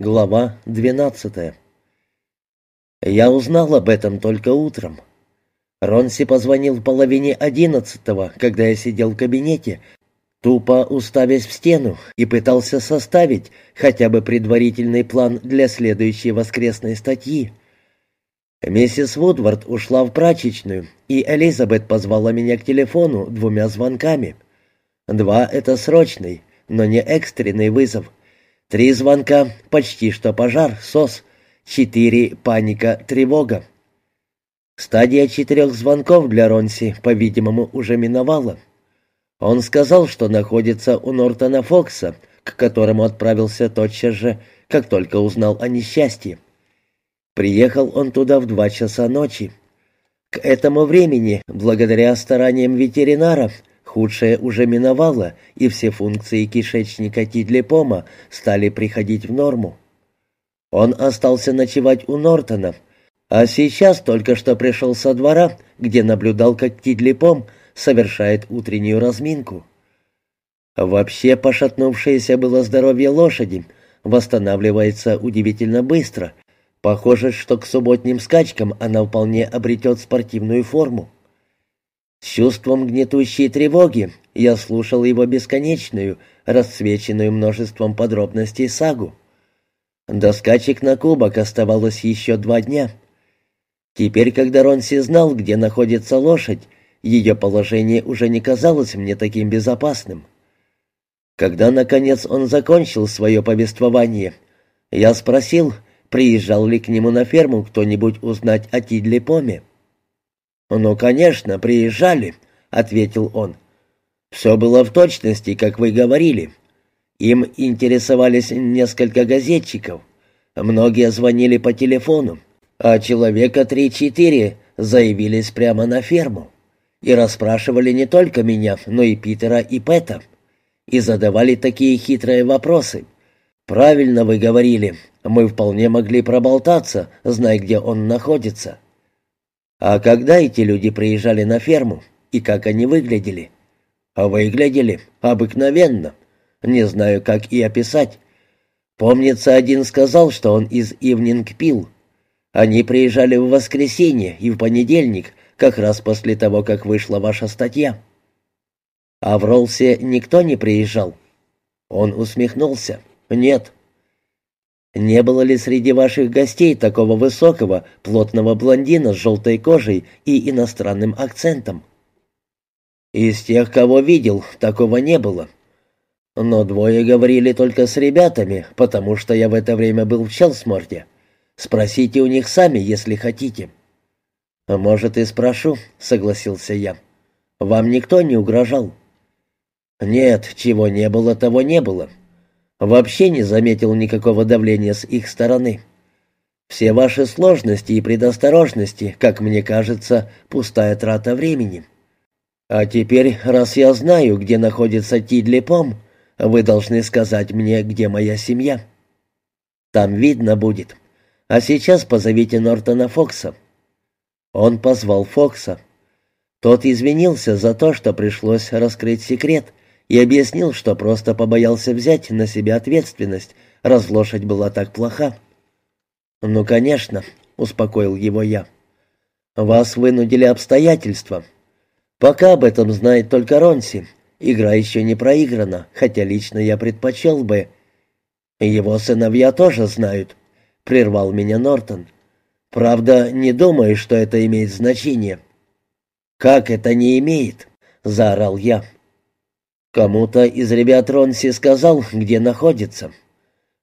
Глава 12 Я узнал об этом только утром. Ронси позвонил в половине одиннадцатого, когда я сидел в кабинете, тупо уставясь в стену, и пытался составить хотя бы предварительный план для следующей воскресной статьи. Миссис Вудвард ушла в прачечную, и Элизабет позвала меня к телефону двумя звонками. Два — это срочный, но не экстренный вызов — Три звонка, почти что пожар, СОС. Четыре — паника, тревога. Стадия четырех звонков для Ронси, по-видимому, уже миновала. Он сказал, что находится у Нортона Фокса, к которому отправился тотчас же, как только узнал о несчастье. Приехал он туда в два часа ночи. К этому времени, благодаря стараниям ветеринара, Худшее уже миновало, и все функции кишечника Тидлипома стали приходить в норму. Он остался ночевать у Нортона, а сейчас только что пришел со двора, где наблюдал, как Тидлипом совершает утреннюю разминку. Вообще пошатнувшееся было здоровье лошади восстанавливается удивительно быстро. Похоже, что к субботним скачкам она вполне обретет спортивную форму. С чувством гнетущей тревоги я слушал его бесконечную, расцвеченную множеством подробностей сагу. До скачек на кубок оставалось еще два дня. Теперь, когда Ронси знал, где находится лошадь, ее положение уже не казалось мне таким безопасным. Когда, наконец, он закончил свое повествование, я спросил, приезжал ли к нему на ферму кто-нибудь узнать о Тидле Поме. «Ну, конечно, приезжали», — ответил он. «Все было в точности, как вы говорили. Им интересовались несколько газетчиков. Многие звонили по телефону, а человека три-четыре заявились прямо на ферму. И расспрашивали не только меня, но и Питера и Пэта. И задавали такие хитрые вопросы. «Правильно вы говорили, мы вполне могли проболтаться, зная, где он находится». А когда эти люди приезжали на ферму, и как они выглядели? А выглядели обыкновенно. Не знаю, как и описать. Помнится, один сказал, что он из Ивнинг пил. Они приезжали в воскресенье и в понедельник, как раз после того, как вышла ваша статья. А в Ролсе никто не приезжал. Он усмехнулся. Нет. Не было ли среди ваших гостей такого высокого, плотного блондина с желтой кожей и иностранным акцентом? Из тех, кого видел, такого не было. Но двое говорили только с ребятами, потому что я в это время был в Челсморте. Спросите у них сами, если хотите. Может, и спрошу, согласился я. Вам никто не угрожал? Нет, чего не было, того не было. Вообще не заметил никакого давления с их стороны. Все ваши сложности и предосторожности, как мне кажется, пустая трата времени. А теперь, раз я знаю, где находится Тидлипом, вы должны сказать мне, где моя семья. Там видно будет. А сейчас позовите Нортона Фокса». Он позвал Фокса. Тот извинился за то, что пришлось раскрыть секрет, и объяснил, что просто побоялся взять на себя ответственность, раз лошадь была так плоха. «Ну, конечно», — успокоил его я. «Вас вынудили обстоятельства. Пока об этом знает только Ронси. Игра еще не проиграна, хотя лично я предпочел бы...» «Его сыновья тоже знают», — прервал меня Нортон. «Правда, не думаю, что это имеет значение». «Как это не имеет?» — заорал я. Кому-то из ребят Ронси сказал, где находится.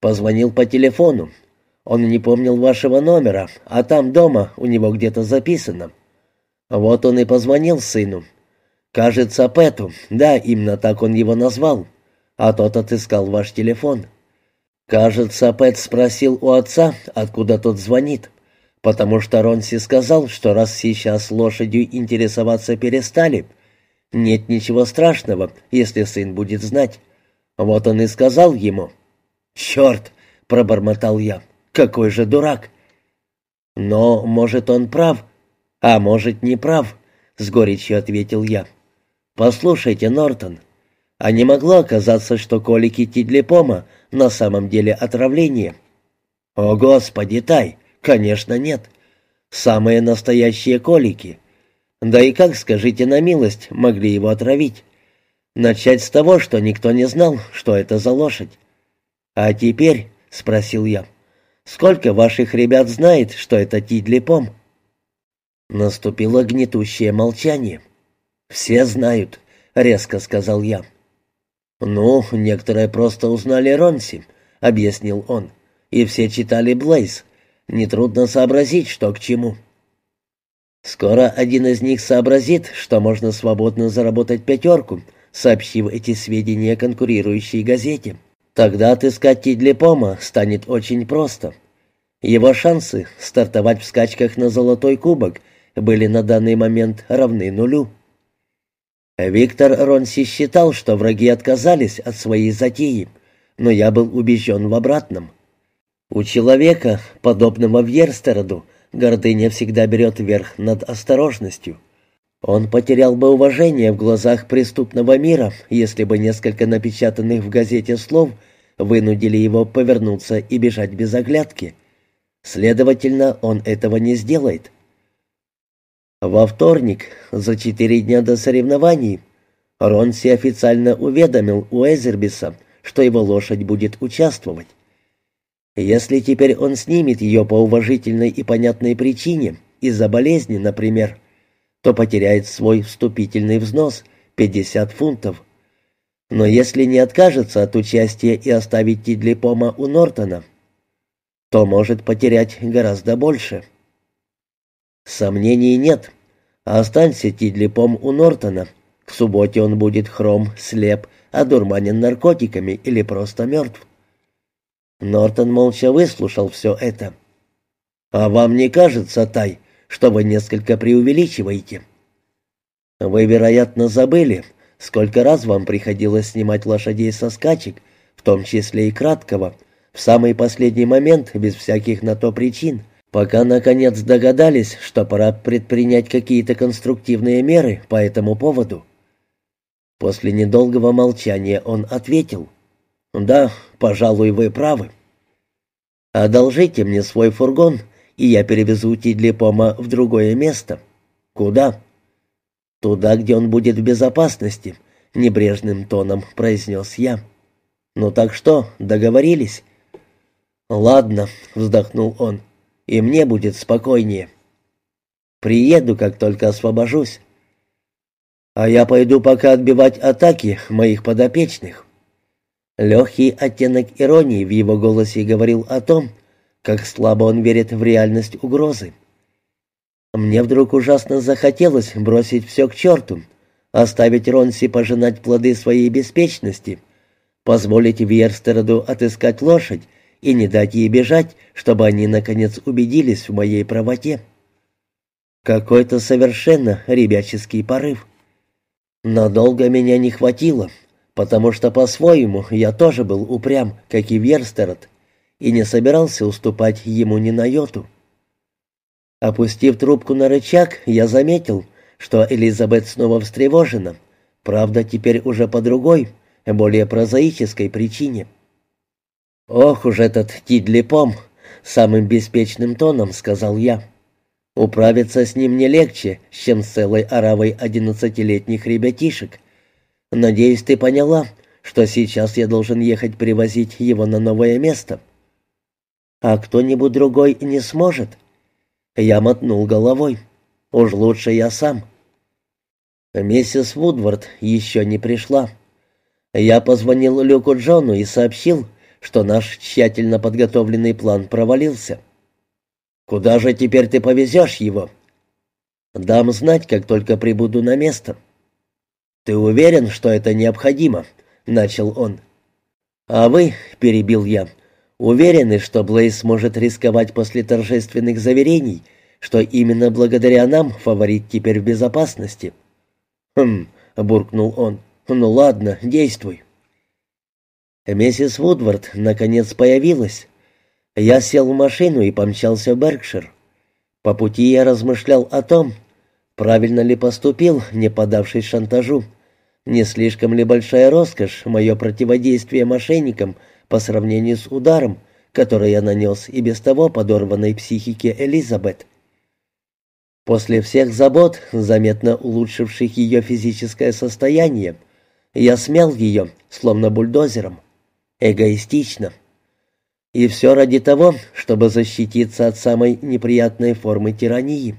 Позвонил по телефону. Он не помнил вашего номера, а там дома у него где-то записано. Вот он и позвонил сыну. Кажется, Пэту, да, именно так он его назвал. А тот отыскал ваш телефон. Кажется, Пэт спросил у отца, откуда тот звонит, потому что Ронси сказал, что раз сейчас лошадью интересоваться перестали — нет ничего страшного, если сын будет знать. Вот он и сказал ему. «Черт!» — пробормотал я. «Какой же дурак!» «Но, может, он прав, а может, не прав», — с горечью ответил я. «Послушайте, Нортон, а не могло оказаться, что колики Тидлипома на самом деле отравление? «О, Господи, Тай! Конечно, нет. Самые настоящие колики. Да и как, скажите на милость, могли его отравить? Начать с того, что никто не знал, что это за лошадь. А теперь, — спросил я, — сколько ваших ребят знает, что это Тидлипом?» Наступило гнетущее молчание. «Все знают», — резко сказал я. «Ну, некоторые просто узнали Ронси», — объяснил он. «И все читали Блейз. Нетрудно сообразить, что к чему». «Скоро один из них сообразит, что можно свободно заработать пятерку», сообщив эти сведения конкурирующей газете. Тогда отыскать Тидлипома станет очень просто. Его шансы стартовать в скачках на золотой кубок были на данный момент равны нулю. Виктор Ронси считал, что враги отказались от своей затеи, но я был убежден в обратном. У человека, подобного Вьерстероду, гордыня всегда берет верх над осторожностью. Он потерял бы уважение в глазах преступного мира, если бы несколько напечатанных в газете слов вынудили его повернуться и бежать без оглядки. Следовательно, он этого не сделает. Во вторник, за четыре дня до соревнований, Ронси официально уведомил Уэзербиса, что его лошадь будет участвовать. Если теперь он снимет ее по уважительной и понятной причине, из-за болезни, например, то потеряет свой вступительный взнос — 50 фунтов. Но если не откажется от участия и оставить Тидлипома у Нортона, то может потерять гораздо больше. Сомнений нет. Останься Тидлипом у Нортона. К субботе он будет хром, слеп, одурманен наркотиками или просто мертв. Нортон молча выслушал все это. «А вам не кажется, Тай, что вы несколько преувеличиваете?» «Вы, вероятно, забыли, сколько раз вам приходилось снимать лошадей со скачек, в том числе и краткого, в самый последний момент, без всяких на то причин, пока, наконец, догадались, что пора предпринять какие-то конструктивные меры по этому поводу». После недолгого молчания он ответил — «Да, пожалуй, вы правы. Одолжите мне свой фургон, и я перевезу Тидлипома в другое место. Куда?» «Туда, где он будет в безопасности», — небрежным тоном произнес я. «Ну так что, договорились?» «Ладно», — вздохнул он, — «и мне будет спокойнее. Приеду, как только освобожусь. А я пойду пока отбивать атаки моих подопечных». Легкий оттенок иронии в его голосе говорил о том, как слабо он верит в реальность угрозы. Мне вдруг ужасно захотелось бросить все к черту, оставить Ронси пожинать плоды своей беспечности, позволить Вьерстероду отыскать лошадь и не дать ей бежать, чтобы они, наконец, убедились в моей правоте. Какой-то совершенно ребяческий порыв. Надолго меня не хватило, потому что по-своему я тоже был упрям, как и Верстерот, и не собирался уступать ему ни на йоту. Опустив трубку на рычаг, я заметил, что Элизабет снова встревожена, правда, теперь уже по другой, более прозаической причине. «Ох уж этот Тидлипом!» — самым беспечным тоном сказал я. «Управиться с ним не легче, чем с целой оравой одиннадцатилетних ребятишек, Надеюсь, ты поняла, что сейчас я должен ехать привозить его на новое место. А кто-нибудь другой не сможет? Я мотнул головой. Уж лучше я сам. Миссис Вудвард еще не пришла. Я позвонил Люку Джону и сообщил, что наш тщательно подготовленный план провалился. «Куда же теперь ты повезешь его?» «Дам знать, как только прибуду на место». «Ты уверен, что это необходимо?» — начал он. «А вы», — перебил я, — «уверены, что Блейз сможет рисковать после торжественных заверений, что именно благодаря нам фаворит теперь в безопасности?» «Хм», — буркнул он, — «ну ладно, действуй». Миссис Вудвард наконец появилась. Я сел в машину и помчался в Беркшир. По пути я размышлял о том, Правильно ли поступил, не подавшись шантажу? Не слишком ли большая роскошь мое противодействие мошенникам по сравнению с ударом, который я нанес и без того подорванной психике Элизабет. После всех забот, заметно улучшивших ее физическое состояние, я смял ее, словно бульдозером. Эгоистично. И все ради того, чтобы защититься от самой неприятной формы тирании.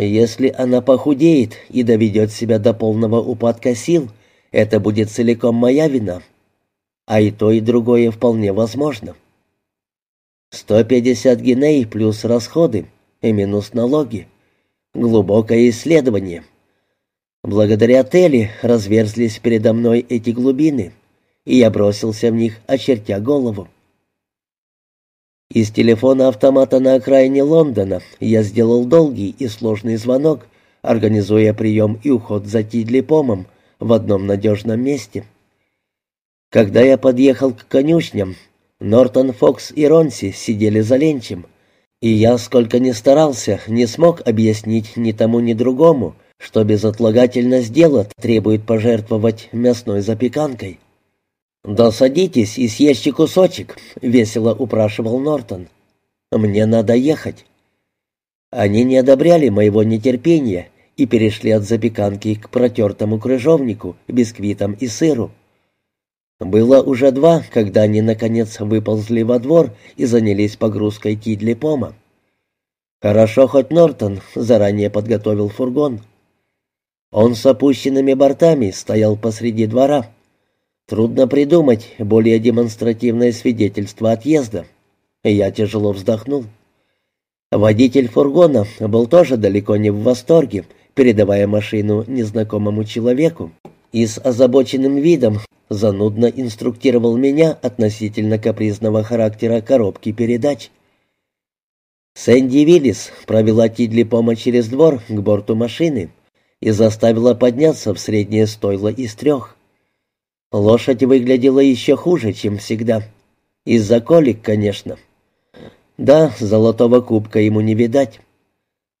Если она похудеет и доведет себя до полного упадка сил, это будет целиком моя вина. А и то, и другое вполне возможно. 150 геней плюс расходы и минус налоги. Глубокое исследование. Благодаря Телли разверзлись передо мной эти глубины, и я бросился в них, очертя голову. Из телефона автомата на окраине Лондона я сделал долгий и сложный звонок, организуя прием и уход за Тидлипомом в одном надежном месте. Когда я подъехал к конюшням, Нортон Фокс и Ронси сидели за ленчем, и я, сколько ни старался, не смог объяснить ни тому, ни другому, что безотлагательность дела требует пожертвовать мясной запеканкой. «Да садитесь и съешьте кусочек», — весело упрашивал Нортон. «Мне надо ехать». Они не одобряли моего нетерпения и перешли от запеканки к протертому крыжовнику, бисквитам и сыру. Было уже два, когда они, наконец, выползли во двор и занялись погрузкой Тидли Пома. Хорошо, хоть Нортон заранее подготовил фургон. Он с опущенными бортами стоял посреди двора. Трудно придумать более демонстративное свидетельство отъезда. Я тяжело вздохнул. Водитель фургона был тоже далеко не в восторге, передавая машину незнакомому человеку, и с озабоченным видом занудно инструктировал меня относительно капризного характера коробки передач. Сэнди Виллис провела Тидлипома через двор к борту машины и заставила подняться в среднее стойло из трех. Лошадь выглядела еще хуже, чем всегда. Из-за колик, конечно. Да, золотого кубка ему не видать.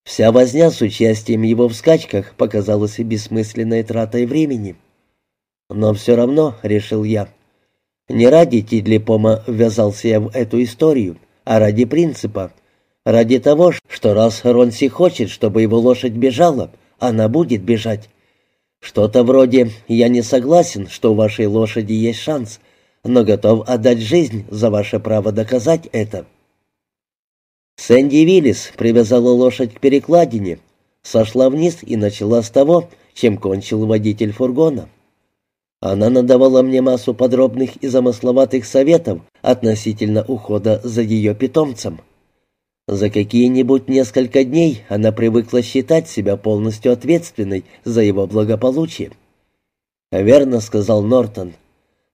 Вся возня с участием его в скачках показалась бессмысленной тратой времени. Но все равно, решил я, не ради Тидлипома ввязался я в эту историю, а ради принципа, ради того, что раз Ронси хочет, чтобы его лошадь бежала, она будет бежать. Что-то вроде «я не согласен, что у вашей лошади есть шанс, но готов отдать жизнь за ваше право доказать это». Сэнди Виллис привязала лошадь к перекладине, сошла вниз и начала с того, чем кончил водитель фургона. Она надавала мне массу подробных и замысловатых советов относительно ухода за ее питомцем. За какие-нибудь несколько дней она привыкла считать себя полностью ответственной за его благополучие. «Верно», — сказал Нортон.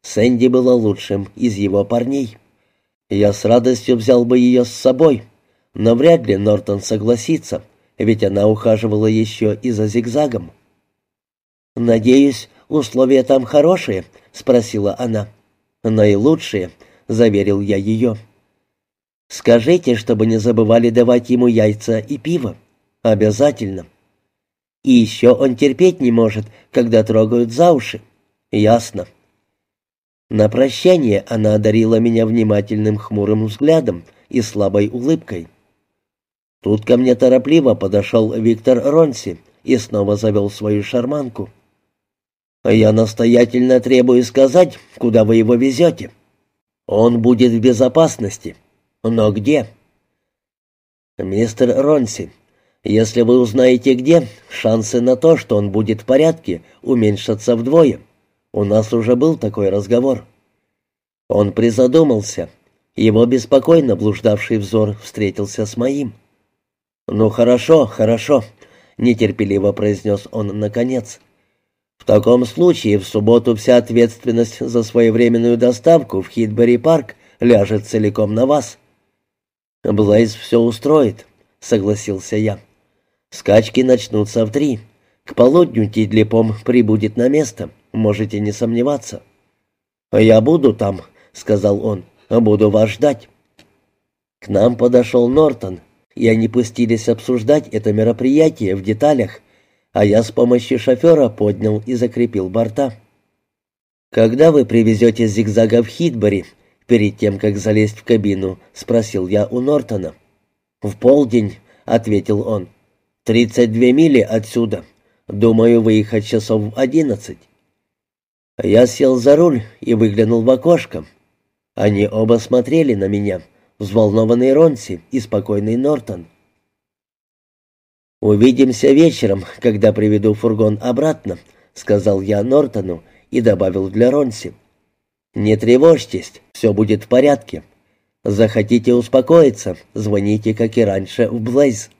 «Сэнди была лучшим из его парней. Я с радостью взял бы ее с собой, но вряд ли Нортон согласится, ведь она ухаживала еще и за зигзагом». «Надеюсь, условия там хорошие?» — спросила она. «Наилучшие», — заверил я ее. Скажите, чтобы не забывали давать ему яйца и пиво. Обязательно. И еще он терпеть не может, когда трогают за уши. Ясно. На прощание она одарила меня внимательным хмурым взглядом и слабой улыбкой. Тут ко мне торопливо подошел Виктор Ронси и снова завел свою шарманку. «Я настоятельно требую сказать, куда вы его везете. Он будет в безопасности. «Но где?» «Мистер Ронси, если вы узнаете где, шансы на то, что он будет в порядке, уменьшатся вдвое. У нас уже был такой разговор». Он призадумался. Его беспокойно блуждавший взор встретился с моим. «Ну хорошо, хорошо», — нетерпеливо произнес он наконец. «В таком случае в субботу вся ответственность за своевременную доставку в Хитбери-парк ляжет целиком на вас». «Блейз все устроит», — согласился я. «Скачки начнутся в три. К полудню Тидлипом прибудет на место, можете не сомневаться». «Я буду там», — сказал он, — «буду вас ждать». К нам подошел Нортон, и они пустились обсуждать это мероприятие в деталях, а я с помощью шофера поднял и закрепил борта. «Когда вы привезете зигзага в Хитбори?» Перед тем, как залезть в кабину, спросил я у Нортона. «В полдень», — ответил он. «Тридцать две мили отсюда. Думаю, выехать часов в одиннадцать». Я сел за руль и выглянул в окошко. Они оба смотрели на меня, взволнованный Ронси и спокойный Нортон. «Увидимся вечером, когда приведу фургон обратно», — сказал я Нортону и добавил для Ронси. «Не тревожьтесь, все будет в порядке. Захотите успокоиться, звоните, как и раньше, в Блейз».